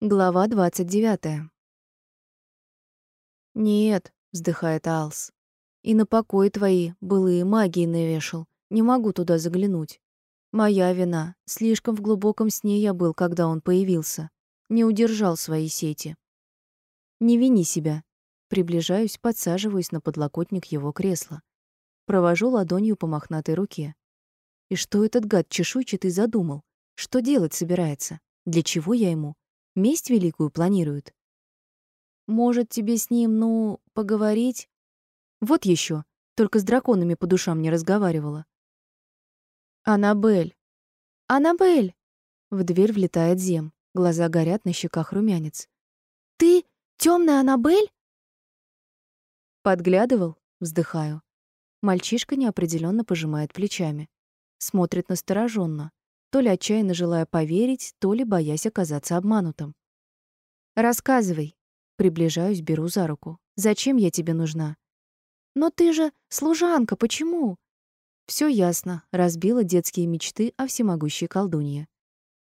Глава 29. «Нет», — вздыхает Алс. «И на покой твои былые магии навешал. Не могу туда заглянуть. Моя вина. Слишком в глубоком сне я был, когда он появился. Не удержал свои сети. Не вини себя». Приближаюсь, подсаживаюсь на подлокотник его кресла. Провожу ладонью по мохнатой руке. И что этот гад чешуйчатый задумал? Что делать собирается? Для чего я ему? Месть великую планируют. Может, тебе с ним, ну, поговорить? Вот еще, только с драконами по душам не разговаривала. Анабель. Анабель. В дверь влетает Зем. Глаза горят, на щеках румянец. Ты темная Анабель? Подглядывал, вздыхаю. Мальчишка неопределенно пожимает плечами, смотрит настороженно то ли отчаянно желая поверить, то ли боясь оказаться обманутым. «Рассказывай». Приближаюсь, беру за руку. «Зачем я тебе нужна?» «Но ты же служанка, почему?» Все ясно, разбила детские мечты о всемогущей колдунье.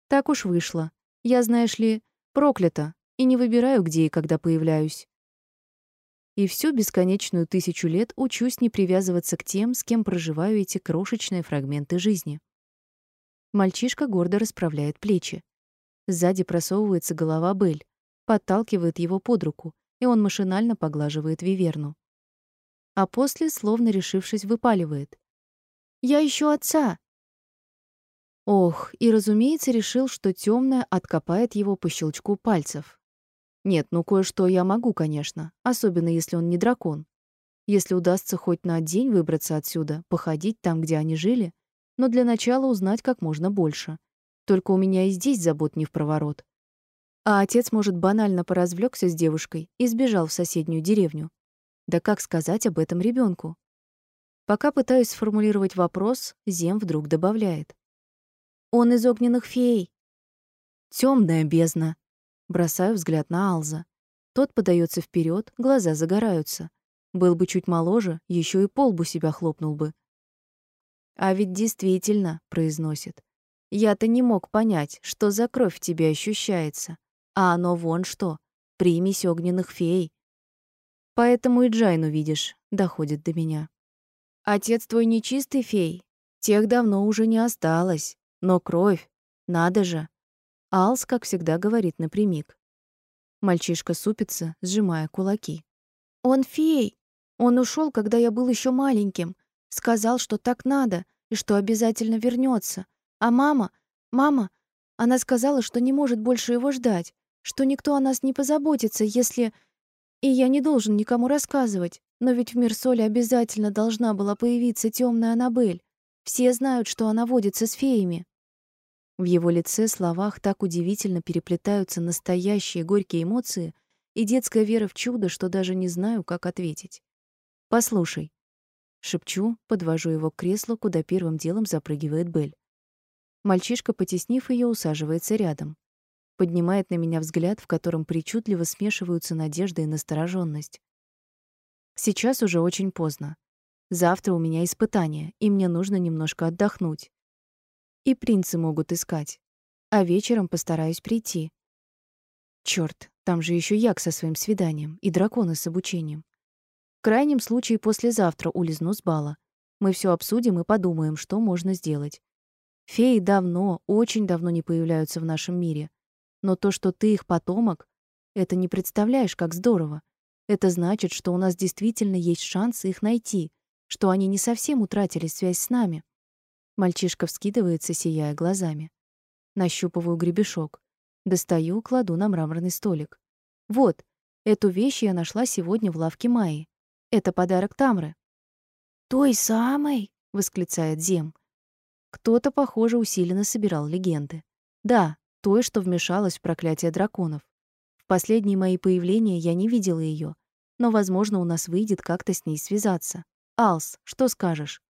Так уж вышло. Я, знаешь ли, проклята, и не выбираю, где и когда появляюсь. И всю бесконечную тысячу лет учусь не привязываться к тем, с кем проживаю эти крошечные фрагменты жизни. Мальчишка гордо расправляет плечи. Сзади просовывается голова Бель, подталкивает его под руку, и он машинально поглаживает виверну. А после, словно решившись, выпаливает: "Я ищу отца". Ох, и, разумеется, решил, что темная откопает его по щелчку пальцев. Нет, ну кое-что я могу, конечно, особенно если он не дракон. Если удастся хоть на день выбраться отсюда, походить там, где они жили, но для начала узнать как можно больше. Только у меня и здесь забот не в проворот. А отец, может, банально поразвлёкся с девушкой и сбежал в соседнюю деревню. Да как сказать об этом ребенку? Пока пытаюсь сформулировать вопрос, Зем вдруг добавляет. «Он из огненных фей». Темная бездна». Бросаю взгляд на Алза. Тот подается вперед, глаза загораются. Был бы чуть моложе, еще и полбу себя хлопнул бы. А ведь действительно, произносит. Я-то не мог понять, что за кровь в тебе ощущается. А оно вон что, примесь огненных фей. Поэтому и Джайну видишь, доходит до меня. Отец твой нечистый фей, тех давно уже не осталось. Но кровь, надо же. Алс, как всегда, говорит напрямик. Мальчишка супится, сжимая кулаки. Он фей. Он ушел, когда я был еще маленьким. Сказал, что так надо и что обязательно вернется. А мама, мама, она сказала, что не может больше его ждать, что никто о нас не позаботится, если... И я не должен никому рассказывать, но ведь в мир соли обязательно должна была появиться темная Анабель. Все знают, что она водится с феями. В его лице, словах так удивительно переплетаются настоящие горькие эмоции и детская вера в чудо, что даже не знаю, как ответить. «Послушай, Шепчу, подвожу его к креслу, куда первым делом запрыгивает Бель. Мальчишка, потеснив ее, усаживается рядом. Поднимает на меня взгляд, в котором причудливо смешиваются надежда и настороженность. Сейчас уже очень поздно. Завтра у меня испытание, и мне нужно немножко отдохнуть. И принцы могут искать. А вечером постараюсь прийти. Чёрт, там же еще Як со своим свиданием и драконы с обучением. В крайнем случае послезавтра улизну с бала. Мы все обсудим и подумаем, что можно сделать. Феи давно, очень давно не появляются в нашем мире. Но то, что ты их потомок, это не представляешь, как здорово. Это значит, что у нас действительно есть шанс их найти, что они не совсем утратили связь с нами. Мальчишка вскидывается, сияя глазами. Нащупываю гребешок. Достаю, кладу на мраморный столик. Вот, эту вещь я нашла сегодня в лавке Майи. Это подарок Тамры. «Той самой?» — восклицает Зем. Кто-то, похоже, усиленно собирал легенды. Да, той, что вмешалась в проклятие драконов. В последние мои появления я не видела ее, но, возможно, у нас выйдет как-то с ней связаться. Алс, что скажешь?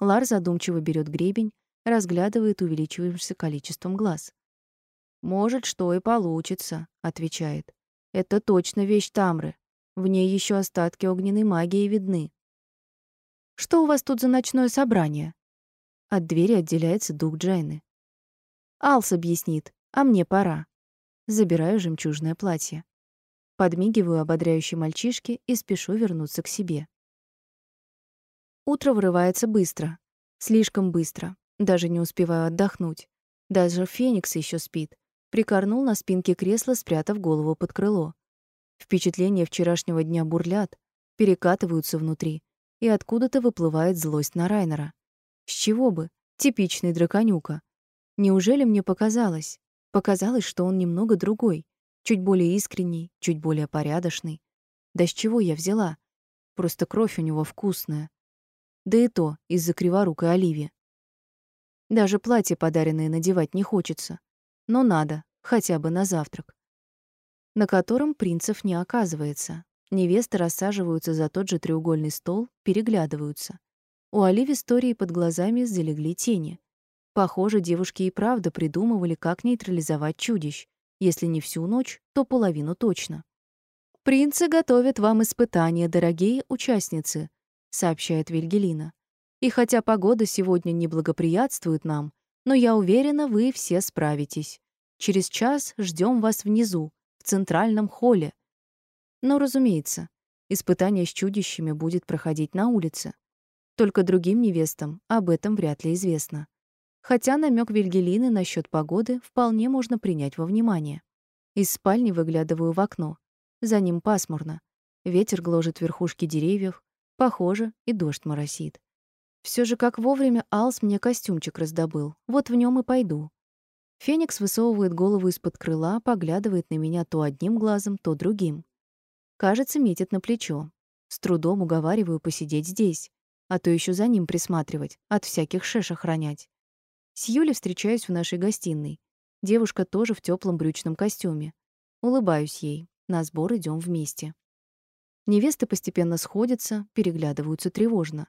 Лар задумчиво берет гребень, разглядывает увеличивающимся количеством глаз. «Может, что и получится», — отвечает. «Это точно вещь Тамры. В ней еще остатки огненной магии видны. «Что у вас тут за ночное собрание?» От двери отделяется дух Джайны. «Алс объяснит, а мне пора». забираю жемчужное платье. Подмигиваю ободряющей мальчишке и спешу вернуться к себе. Утро вырывается быстро. Слишком быстро. Даже не успеваю отдохнуть. Даже Феникс еще спит. Прикорнул на спинке кресла, спрятав голову под крыло. Впечатления вчерашнего дня бурлят, перекатываются внутри, и откуда-то выплывает злость на Райнера. С чего бы? Типичный драконюка. Неужели мне показалось? Показалось, что он немного другой, чуть более искренний, чуть более порядочный. Да с чего я взяла? Просто кровь у него вкусная. Да и то из-за криворукой Оливии. Даже платье подаренное надевать не хочется. Но надо, хотя бы на завтрак. На котором принцев не оказывается. Невесты рассаживаются за тот же треугольный стол, переглядываются. У Оливии истории под глазами залегли тени. Похоже, девушки и правда придумывали, как нейтрализовать чудищ. Если не всю ночь, то половину точно. «Принцы готовят вам испытания, дорогие участницы», — сообщает Вильгелина. «И хотя погода сегодня не благоприятствует нам, но я уверена, вы все справитесь. Через час ждем вас внизу, в центральном холле. Но, разумеется, испытание с чудищами будет проходить на улице. Только другим невестам об этом вряд ли известно. Хотя намек Вильгелины насчет погоды вполне можно принять во внимание. Из спальни выглядываю в окно. За ним пасмурно. Ветер гложет верхушки деревьев. Похоже, и дождь моросит. Все же как вовремя Алс мне костюмчик раздобыл. Вот в нем и пойду. Феникс высовывает голову из-под крыла, поглядывает на меня то одним глазом, то другим. Кажется, метит на плечо. С трудом уговариваю посидеть здесь, а то еще за ним присматривать, от всяких шеш охранять. С Юлей встречаюсь в нашей гостиной. Девушка тоже в теплом брючном костюме. Улыбаюсь ей. На сбор идем вместе. Невесты постепенно сходятся, переглядываются тревожно.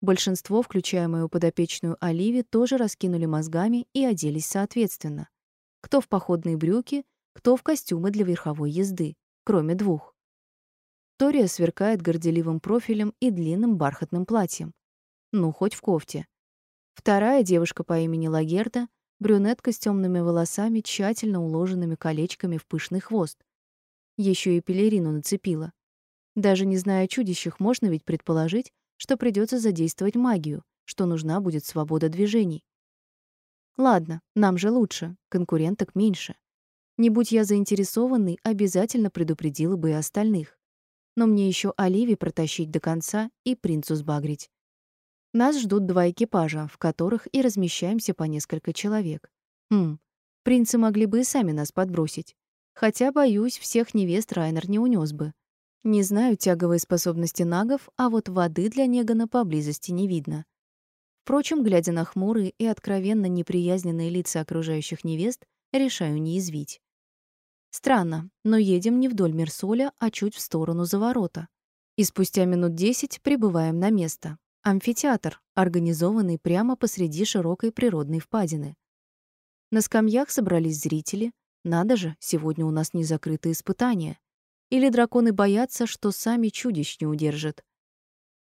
Большинство, включая мою подопечную Оливи, тоже раскинули мозгами и оделись соответственно. Кто в походные брюки, кто в костюмы для верховой езды, кроме двух. Тория сверкает горделивым профилем и длинным бархатным платьем. Ну, хоть в кофте. Вторая девушка по имени Лагерта, брюнетка с темными волосами, тщательно уложенными колечками в пышный хвост. Еще и пелерину нацепила. Даже не зная о чудищах, можно ведь предположить, что придется задействовать магию, что нужна будет свобода движений. Ладно, нам же лучше, конкуренток меньше. Не будь я заинтересованный, обязательно предупредила бы и остальных но мне еще Оливии протащить до конца и принцу сбагрить. Нас ждут два экипажа, в которых и размещаемся по несколько человек. Хм, принцы могли бы и сами нас подбросить. Хотя, боюсь, всех невест Райнер не унес бы. Не знаю тяговые способности нагов, а вот воды для Негана поблизости не видно. Впрочем, глядя на хмурые и откровенно неприязненные лица окружающих невест, решаю не извить. Странно, но едем не вдоль Мерсоля, а чуть в сторону за ворота. И спустя минут десять прибываем на место. Амфитеатр, организованный прямо посреди широкой природной впадины. На скамьях собрались зрители. Надо же, сегодня у нас не закрытые испытания. Или драконы боятся, что сами чудищ не удержат.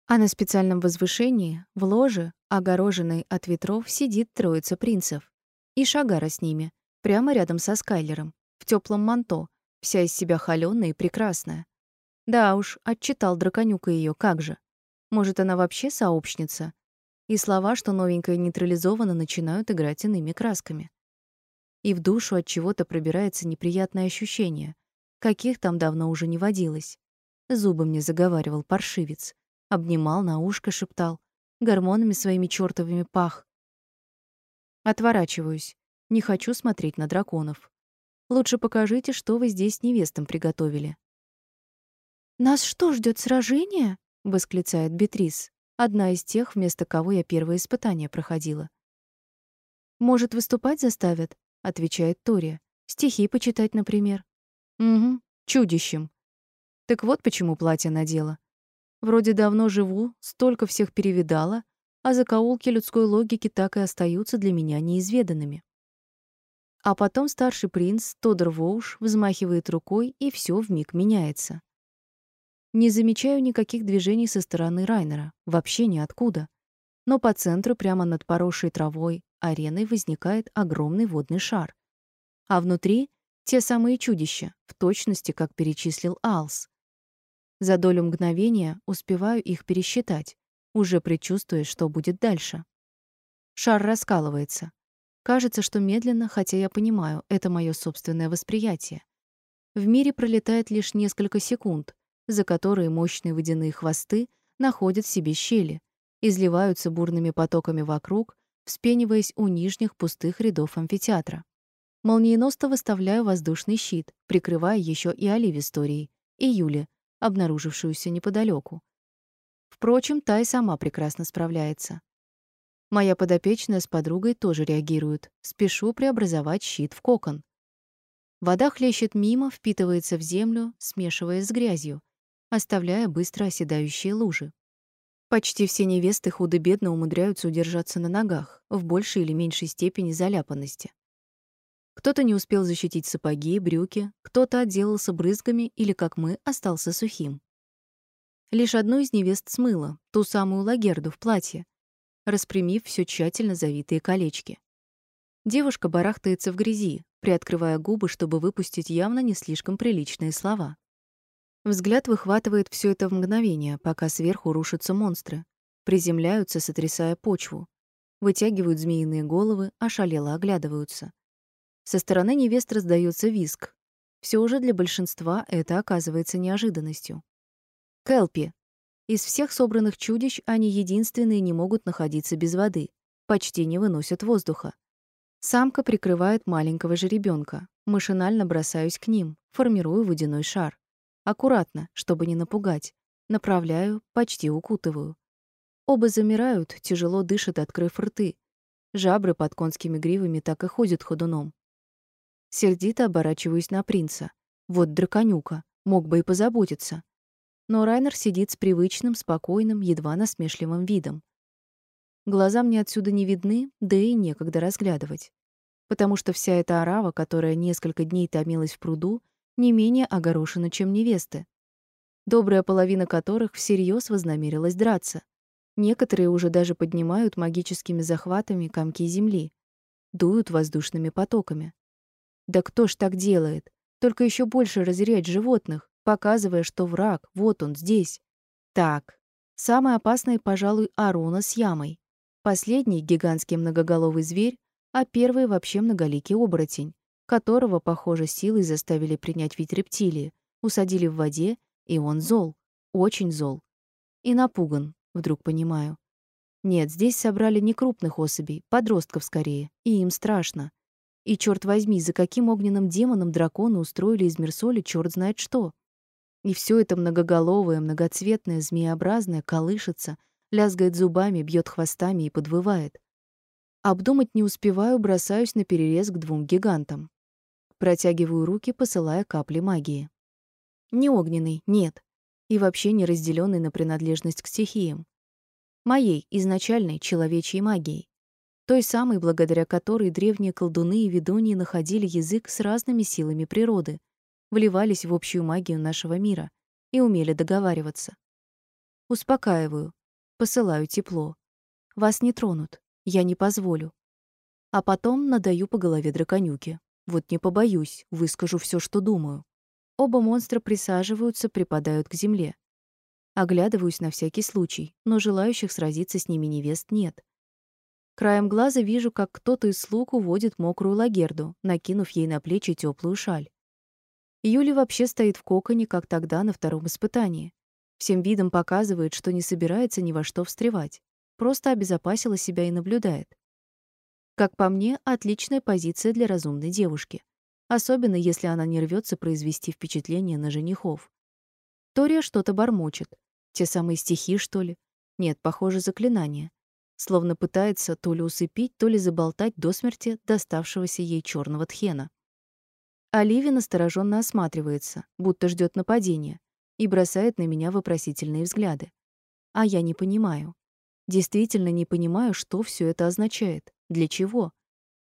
А на специальном возвышении, в ложе, огороженной от ветров, сидит троица принцев. И Шагара с ними, прямо рядом со Скайлером в теплом манто, вся из себя холёная и прекрасная. Да уж, отчитал драконюка ее, как же. Может, она вообще сообщница? И слова, что новенькая нейтрализована, начинают играть иными красками. И в душу от чего-то пробирается неприятное ощущение, каких там давно уже не водилось. Зубы мне заговаривал паршивец, обнимал на ушко, шептал, гормонами своими чёртовыми пах. Отворачиваюсь. Не хочу смотреть на драконов. Лучше покажите, что вы здесь невестам приготовили». «Нас что, ждет сражение?» — восклицает Бетрис, одна из тех, вместо кого я первое испытание проходила. «Может, выступать заставят?» — отвечает Тория. «Стихи почитать, например». «Угу, чудищем. Так вот почему платье надела. Вроде давно живу, столько всех перевидала, а закоулки людской логики так и остаются для меня неизведанными. А потом старший принц Тодор Воуш взмахивает рукой, и все вмиг меняется. Не замечаю никаких движений со стороны Райнера, вообще ниоткуда. Но по центру, прямо над поросшей травой, ареной возникает огромный водный шар. А внутри Те самые чудища, в точности, как перечислил Алс. За долю мгновения успеваю их пересчитать, уже предчувствуя, что будет дальше. Шар раскалывается. Кажется, что медленно, хотя я понимаю, это мое собственное восприятие. В мире пролетает лишь несколько секунд, за которые мощные водяные хвосты находят в себе щели, изливаются бурными потоками вокруг, вспениваясь у нижних пустых рядов амфитеатра. Молниеносно выставляю воздушный щит, прикрывая еще и Оливи историей, и Юли, обнаружившуюся неподалеку. Впрочем, та и сама прекрасно справляется. Моя подопечная с подругой тоже реагируют. Спешу преобразовать щит в кокон. Вода хлещет мимо, впитывается в землю, смешиваясь с грязью, оставляя быстро оседающие лужи. Почти все невесты худо-бедно умудряются удержаться на ногах, в большей или меньшей степени заляпанности. Кто-то не успел защитить сапоги, брюки, кто-то отделался брызгами или, как мы, остался сухим. Лишь одну из невест смыло, ту самую лагерду в платье, распрямив все тщательно завитые колечки. Девушка барахтается в грязи, приоткрывая губы, чтобы выпустить явно не слишком приличные слова. Взгляд выхватывает все это в мгновение, пока сверху рушатся монстры, приземляются, сотрясая почву, вытягивают змеиные головы, ошалело оглядываются. Со стороны невест раздается визг. Все уже для большинства это оказывается неожиданностью. Келпи. Из всех собранных чудищ они единственные не могут находиться без воды, почти не выносят воздуха. Самка прикрывает маленького жеребенка. Машинально бросаюсь к ним, формирую водяной шар. Аккуратно, чтобы не напугать. Направляю, почти укутываю. Оба замирают, тяжело дышат, открыв рты. Жабры под конскими гривами так и ходят ходуном. Сердито оборачиваюсь на принца. Вот драконюка, мог бы и позаботиться. Но Райнер сидит с привычным, спокойным, едва насмешливым видом. Глаза мне отсюда не видны, да и некогда разглядывать. Потому что вся эта орава, которая несколько дней томилась в пруду, не менее огорошена, чем невесты, добрая половина которых всерьез вознамерилась драться. Некоторые уже даже поднимают магическими захватами комки земли, дуют воздушными потоками. Да кто ж так делает? Только еще больше разъярять животных, показывая, что враг, вот он, здесь. Так, самый опасный, пожалуй, Аруна с ямой. Последний — гигантский многоголовый зверь, а первый — вообще многоликий оборотень которого, похоже, силой заставили принять вид рептилии, усадили в воде, и он зол, очень зол. И напуган, вдруг понимаю. Нет, здесь собрали не крупных особей, подростков скорее, и им страшно. И черт возьми, за каким огненным демоном драконы устроили из Мерсоли черт знает что. И все это многоголовое, многоцветное, змееобразное колышется, лязгает зубами, бьет хвостами и подвывает. Обдумать не успеваю, бросаюсь на перерез к двум гигантам. Протягиваю руки, посылая капли магии. Не огненный, нет. И вообще не разделенный на принадлежность к стихиям. Моей, изначальной, человечьей магией. Той самой, благодаря которой древние колдуны и ведуньи находили язык с разными силами природы, вливались в общую магию нашего мира и умели договариваться. Успокаиваю, посылаю тепло. Вас не тронут, я не позволю. А потом надаю по голове драконюке. Вот не побоюсь, выскажу все, что думаю. Оба монстра присаживаются, припадают к земле. Оглядываюсь на всякий случай, но желающих сразиться с ними невест нет. Краем глаза вижу, как кто-то из слуг уводит мокрую лагерду, накинув ей на плечи теплую шаль. Юля вообще стоит в коконе, как тогда на втором испытании. Всем видом показывает, что не собирается ни во что встревать. Просто обезопасила себя и наблюдает. Как по мне, отличная позиция для разумной девушки. Особенно, если она не рвется произвести впечатление на женихов. Тория что-то бормочет. Те самые стихи, что ли? Нет, похоже, заклинание. Словно пытается то ли усыпить, то ли заболтать до смерти доставшегося ей черного тхена. Оливия настороженно осматривается, будто ждет нападения, и бросает на меня вопросительные взгляды. А я не понимаю. Действительно не понимаю, что все это означает. Для чего?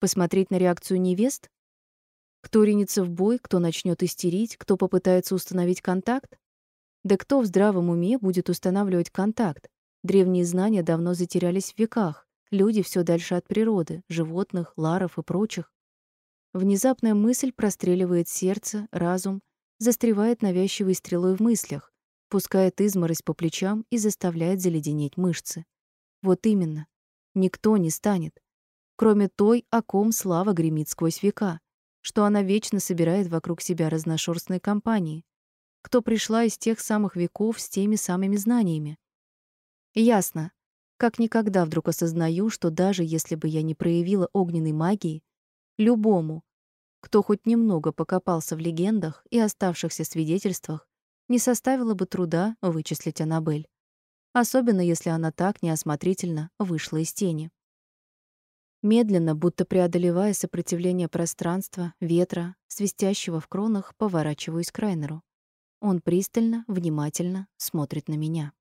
Посмотреть на реакцию невест? Кто ринется в бой, кто начнет истерить, кто попытается установить контакт? Да кто в здравом уме будет устанавливать контакт? Древние знания давно затерялись в веках. Люди все дальше от природы, животных, ларов и прочих. Внезапная мысль простреливает сердце, разум, застревает навязчивой стрелой в мыслях, пускает изморозь по плечам и заставляет заледенеть мышцы. Вот именно. Никто не станет. Кроме той, о ком слава гремит сквозь века, что она вечно собирает вокруг себя разношерстные компании, кто пришла из тех самых веков с теми самыми знаниями. Ясно. Как никогда вдруг осознаю, что даже если бы я не проявила огненной магии, любому, кто хоть немного покопался в легендах и оставшихся свидетельствах, не составило бы труда вычислить Аннабель. Особенно если она так неосмотрительно вышла из тени. Медленно, будто преодолевая сопротивление пространства, ветра, свистящего в кронах, поворачиваюсь к Райнеру. Он пристально, внимательно смотрит на меня.